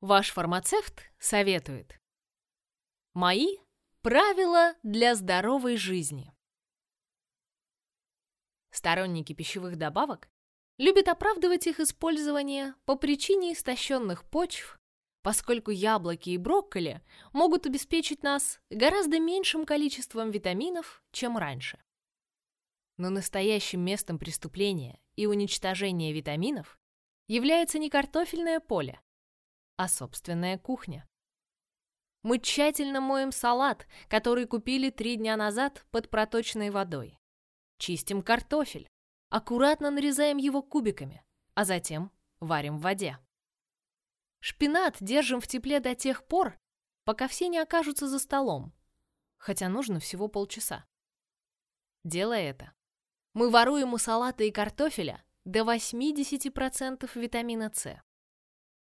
Ваш фармацевт советует. Мои правила для здоровой жизни. Сторонники пищевых добавок любят оправдывать их использование по причине истощенных почв, поскольку яблоки и брокколи могут обеспечить нас гораздо меньшим количеством витаминов, чем раньше. Но настоящим местом преступления и уничтожения витаминов является не картофельное поле, а собственная кухня. Мы тщательно моем салат, который купили три дня назад под проточной водой. Чистим картофель, аккуратно нарезаем его кубиками, а затем варим в воде. Шпинат держим в тепле до тех пор, пока все не окажутся за столом, хотя нужно всего полчаса. Делая это, мы воруем у салата и картофеля до 80% витамина С.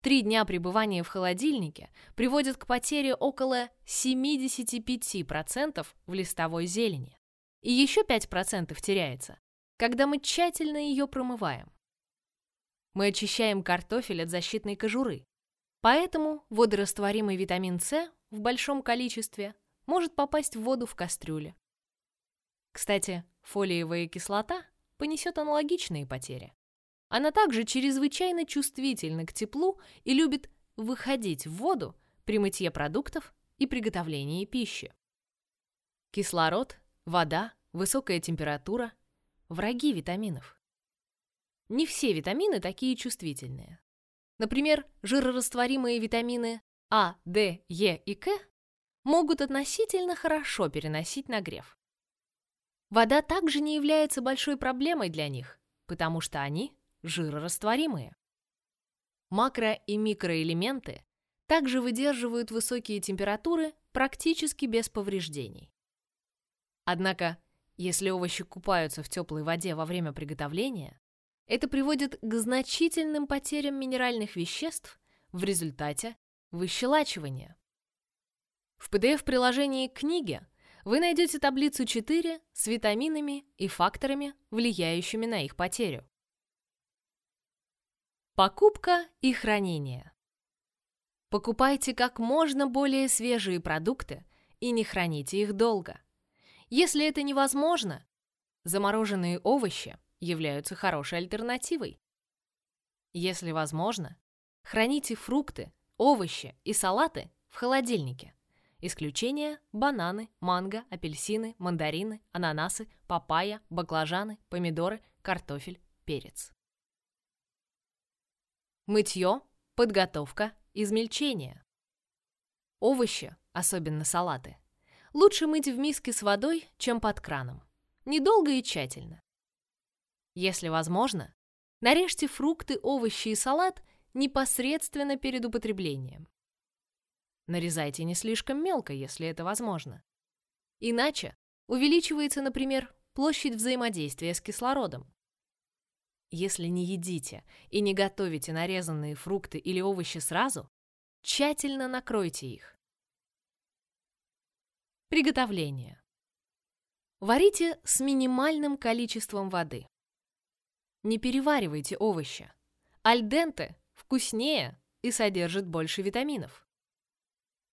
Три дня пребывания в холодильнике приводят к потере около 75% в листовой зелени. И еще 5% теряется, когда мы тщательно ее промываем. Мы очищаем картофель от защитной кожуры, поэтому водорастворимый витамин С в большом количестве может попасть в воду в кастрюле. Кстати, фолиевая кислота понесет аналогичные потери. Она также чрезвычайно чувствительна к теплу и любит выходить в воду при мытье продуктов и приготовлении пищи. Кислород, вода, высокая температура – враги витаминов. Не все витамины такие чувствительные. Например, жирорастворимые витамины А, D, Е и К могут относительно хорошо переносить нагрев. Вода также не является большой проблемой для них, потому что они жирорастворимые. Макро- и микроэлементы также выдерживают высокие температуры практически без повреждений. Однако, если овощи купаются в теплой воде во время приготовления, это приводит к значительным потерям минеральных веществ в результате выщелачивания. В PDF-приложении к книге вы найдете таблицу 4 с витаминами и факторами, влияющими на их потерю. Покупка и хранение. Покупайте как можно более свежие продукты и не храните их долго. Если это невозможно, замороженные овощи являются хорошей альтернативой. Если возможно, храните фрукты, овощи и салаты в холодильнике. Исключение – бананы, манго, апельсины, мандарины, ананасы, папайя, баклажаны, помидоры, картофель, перец. Мытье, подготовка, измельчение. Овощи, особенно салаты, лучше мыть в миске с водой, чем под краном. Недолго и тщательно. Если возможно, нарежьте фрукты, овощи и салат непосредственно перед употреблением. Нарезайте не слишком мелко, если это возможно. Иначе увеличивается, например, площадь взаимодействия с кислородом. Если не едите и не готовите нарезанные фрукты или овощи сразу, тщательно накройте их. Приготовление. Варите с минимальным количеством воды. Не переваривайте овощи. Альденте вкуснее и содержит больше витаминов.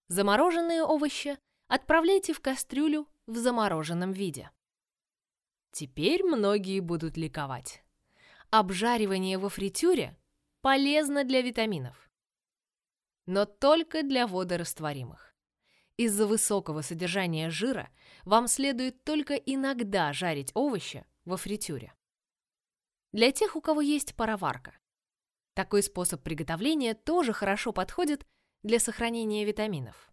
Замороженные овощи отправляйте в кастрюлю в замороженном виде. Теперь многие будут ликовать. Обжаривание во фритюре полезно для витаминов, но только для водорастворимых. Из-за высокого содержания жира вам следует только иногда жарить овощи во фритюре. Для тех, у кого есть пароварка. Такой способ приготовления тоже хорошо подходит для сохранения витаминов.